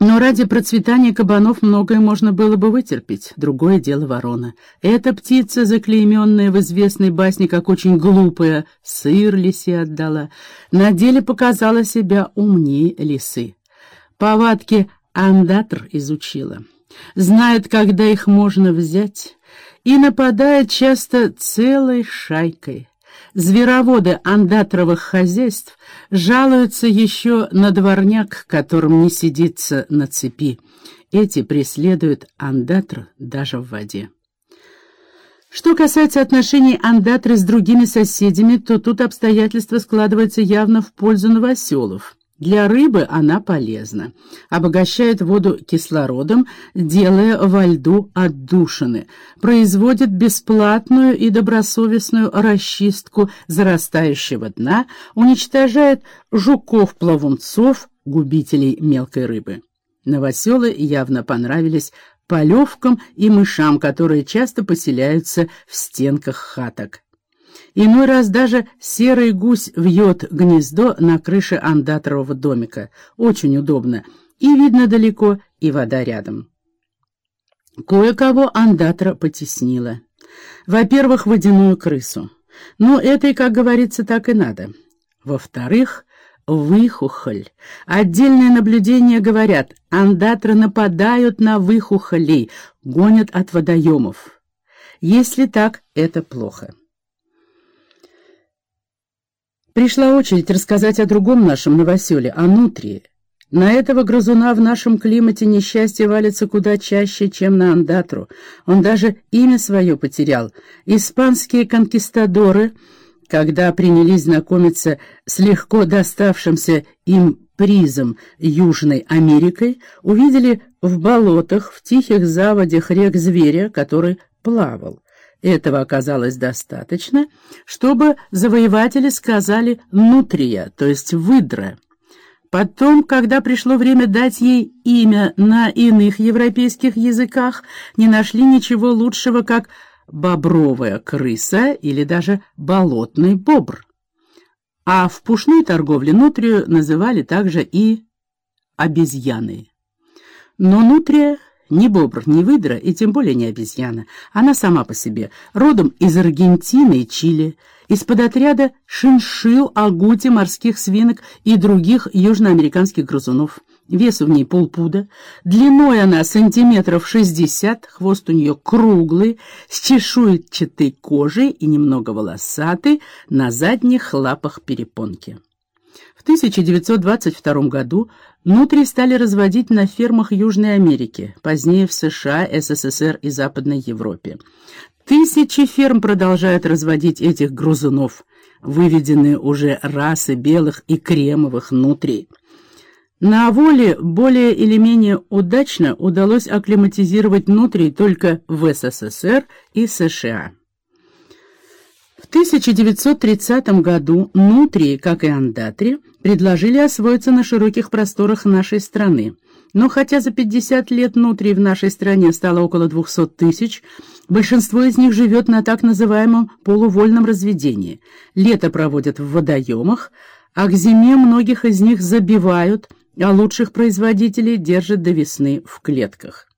Но ради процветания кабанов многое можно было бы вытерпеть. Другое дело ворона. Эта птица, заклейменная в известной басне как очень глупая, сыр лисе отдала, на деле показала себя умнее лисы. Повадки андатр изучила. Знает, когда их можно взять, и нападает часто целой шайкой. Звероводы андатровых хозяйств жалуются еще на дворняк, которым не сидится на цепи. Эти преследуют андатр даже в воде. Что касается отношений андатры с другими соседями, то тут обстоятельства складываются явно в пользу новоселов. Для рыбы она полезна. Обогащает воду кислородом, делая во льду отдушины. Производит бесплатную и добросовестную расчистку зарастающего дна, уничтожает жуков-плавунцов, губителей мелкой рыбы. Новоселы явно понравились полевкам и мышам, которые часто поселяются в стенках хаток. Иной раз даже серый гусь вьет гнездо на крыше андаторового домика. Очень удобно. И видно далеко, и вода рядом. Кое-кого андатора потеснила. Во-первых, водяную крысу. Но этой, как говорится, так и надо. Во-вторых, выхухоль. Отдельные наблюдения говорят, андатры нападают на выхухолей, гонят от водоемов. Если так, это плохо. Пришла очередь рассказать о другом нашем новоселе, о Нутрии. На этого грызуна в нашем климате несчастье валится куда чаще, чем на Андатру. Он даже имя свое потерял. Испанские конкистадоры, когда принялись знакомиться с легко доставшимся им призом Южной Америкой, увидели в болотах, в тихих заводях рек зверя, который плавал. Этого оказалось достаточно, чтобы завоеватели сказали «нутрия», то есть «выдра». Потом, когда пришло время дать ей имя на иных европейских языках, не нашли ничего лучшего, как «бобровая крыса» или даже «болотный бобр». А в пушной торговле нутрию называли также и «обезьяны». Но нутрия ни бобр, ни выдра, и тем более не обезьяна. Она сама по себе, родом из Аргентины и Чили, из-под отряда шиншил, агути, морских свинок и других южноамериканских грызунов. Вес в ней полпуда, длиной она сантиметров шестьдесят, хвост у нее круглый, с чешуйчатой кожей и немного волосатый, на задних лапах перепонки. В 1922 году нутри стали разводить на фермах Южной Америки, позднее в США, СССР и Западной Европе. Тысячи ферм продолжают разводить этих грузунов, выведенные уже расы белых и кремовых нутрий. На воле более или менее удачно удалось акклиматизировать нутрий только в СССР и США. В 1930 году нутрии, как и андатри, предложили освоиться на широких просторах нашей страны. Но хотя за 50 лет нутрий в нашей стране стало около 200 тысяч, большинство из них живет на так называемом полувольном разведении. Лето проводят в водоемах, а к зиме многих из них забивают, а лучших производителей держат до весны в клетках.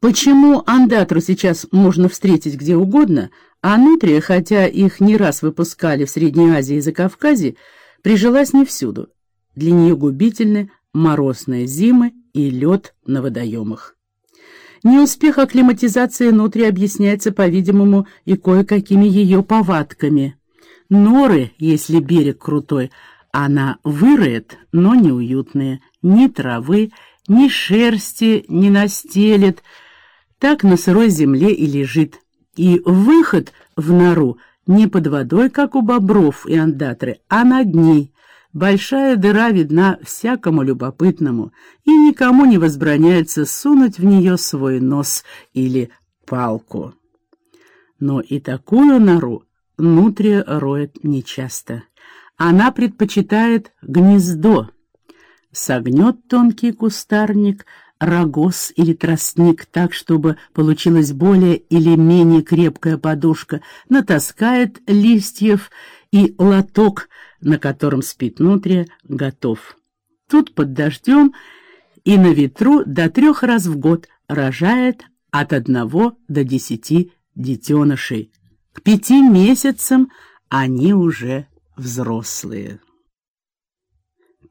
Почему андатру сейчас можно встретить где угодно, а нутрия, хотя их не раз выпускали в Средней Азии и Закавказье, прижилась не всюду. Для нее губительны морозные зимы и лед на водоемах. Неуспех акклиматизации нутри объясняется, по-видимому, и кое-какими ее повадками. Норы, если берег крутой, она выроет, но неуютные, ни травы, ни шерсти не настелит, так на сырой земле и лежит. И выход в нору не под водой, как у бобров и андатры, а над ней. Большая дыра видна всякому любопытному, и никому не возбраняется сунуть в нее свой нос или палку. Но и такую нору нутрия роет нечасто. Она предпочитает гнездо, согнет тонкий кустарник, рогоз или тростник так, чтобы получилась более или менее крепкая подушка, натаскает листьев и лоток, на котором спит нутрия, готов. тут под дождем и на ветру до трех раз в год рожает от одного до десяти детенышей. К пяти месяцам они уже взрослые.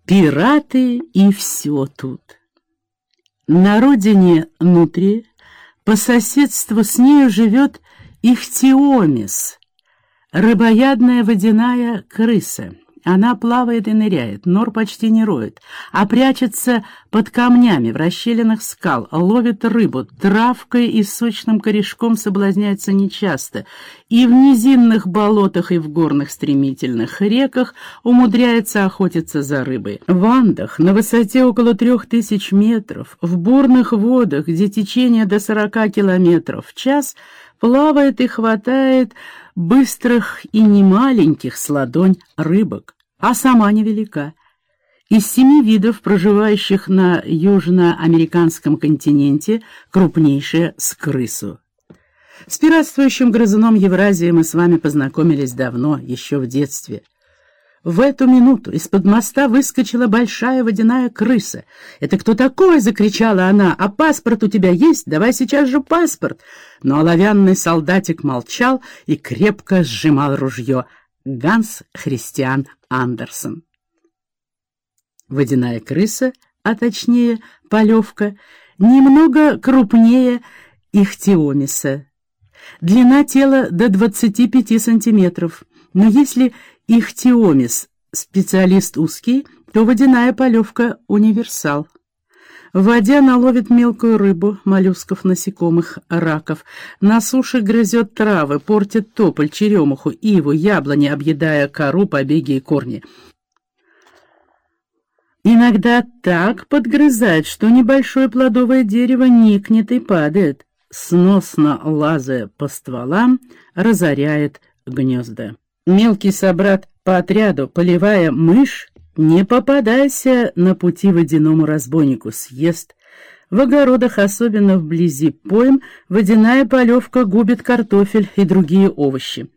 Пираты и все тут. На родине Нутри по соседству с нею живет Ихтиомис, рыбоядная водяная крыса. Она плавает и ныряет, нор почти не роет, а прячется под камнями в расщелинах скал, ловит рыбу, травкой и сочным корешком соблазняется нечасто, и в низинных болотах и в горных стремительных реках умудряется охотиться за рыбой. В Андах, на высоте около трех тысяч метров, в бурных водах, где течение до сорока километров в час, плавает и хватает быстрых и немаленьких с ладонь рыбок, а сама невелика. Из семи видов, проживающих на южноамериканском континенте, крупнейшая с крысу. С пиратствующим грызуном Евразии мы с вами познакомились давно, еще в детстве. В эту минуту из-под моста выскочила большая водяная крыса. «Это кто такой?» — закричала она. «А паспорт у тебя есть? Давай сейчас же паспорт!» Но оловянный солдатик молчал и крепко сжимал ружье. Ганс Христиан Андерсон. Водяная крыса, а точнее полевка, немного крупнее ихтиомиса. Длина тела до 25 сантиметров. Но если ихтиомис — специалист узкий, то водяная полевка — универсал. В воде она ловит мелкую рыбу, моллюсков, насекомых, раков. На суше грызет травы, портит тополь, черемуху, иву, яблони, объедая кору, побеги и корни. Иногда так подгрызает, что небольшое плодовое дерево никнет и падает. Сносно лазая по стволам, разоряет гнезда. Мелкий собрат по отряду, поливая мышь, не попадайся на пути водяному разбойнику, съест. В огородах, особенно вблизи пойм, водяная полевка губит картофель и другие овощи.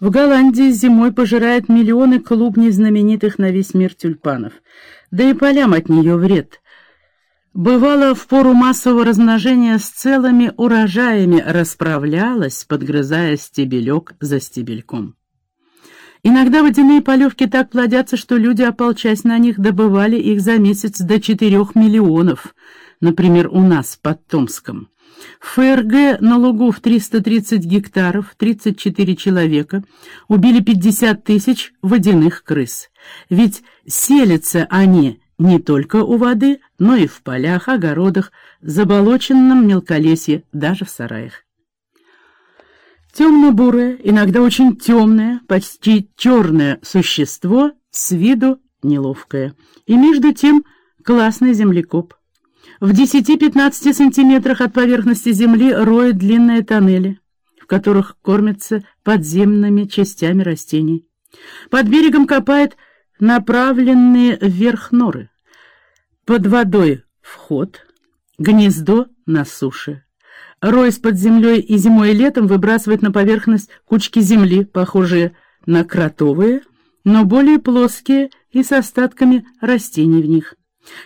В Голландии зимой пожирает миллионы клубней знаменитых на весь мир тюльпанов. Да и полям от нее вред. Бывало, в пору массового размножения с целыми урожаями расправлялась, подгрызая стебелек за стебельком. Иногда водяные полевки так плодятся, что люди, ополчась на них, добывали их за месяц до 4 миллионов, например, у нас, под Томском. В ФРГ на лугу в 330 гектаров 34 человека убили 50 тысяч водяных крыс. Ведь селятся они не только у воды, но и в полях, огородах, заболоченном мелколесье, даже в сараях. Темно-бурое, иногда очень темное, почти черное существо, с виду неловкое. И между тем классный землекоп. В 10-15 сантиметрах от поверхности земли роет длинные тоннели, в которых кормятся подземными частями растений. Под берегом копает направленные вверх норы. Под водой вход, гнездо на суше. Роясь под землей и зимой и летом выбрасывает на поверхность кучки земли, похожие на кротовые, но более плоские и с остатками растений в них.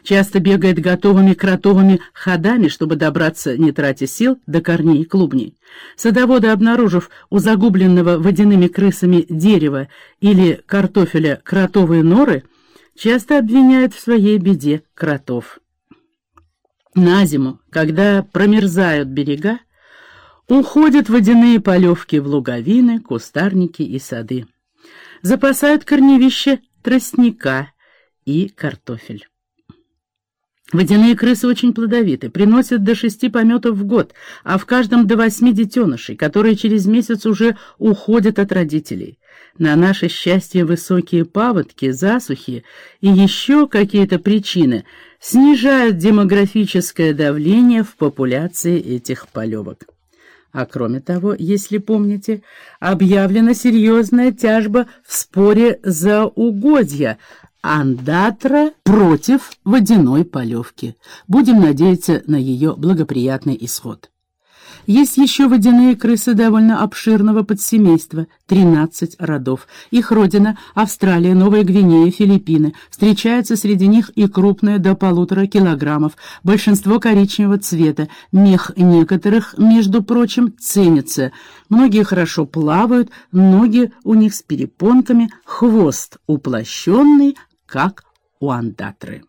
Часто бегает готовыми кротовыми ходами, чтобы добраться, не тратя сил, до корней клубней. Садоводы, обнаружив у загубленного водяными крысами дерева или картофеля кротовые норы, часто обвиняют в своей беде кротов. На зиму, когда промерзают берега, уходят водяные полевки в луговины, кустарники и сады. Запасают корневище тростника и картофель. Водяные крысы очень плодовиты, приносят до шести пометов в год, а в каждом до восьми детенышей, которые через месяц уже уходят от родителей. На наше счастье высокие паводки, засухи и еще какие-то причины снижают демографическое давление в популяции этих полевок. А кроме того, если помните, объявлена серьезная тяжба в споре за угодья Андатра против водяной полевки. Будем надеяться на ее благоприятный исход. Есть еще водяные крысы довольно обширного подсемейства, 13 родов. Их родина – Австралия, Новая Гвинея, Филиппины. Встречается среди них и крупная до полутора килограммов, большинство коричневого цвета. Мех некоторых, между прочим, ценится. Многие хорошо плавают, ноги у них с перепонками, хвост уплощенный, как у андатры.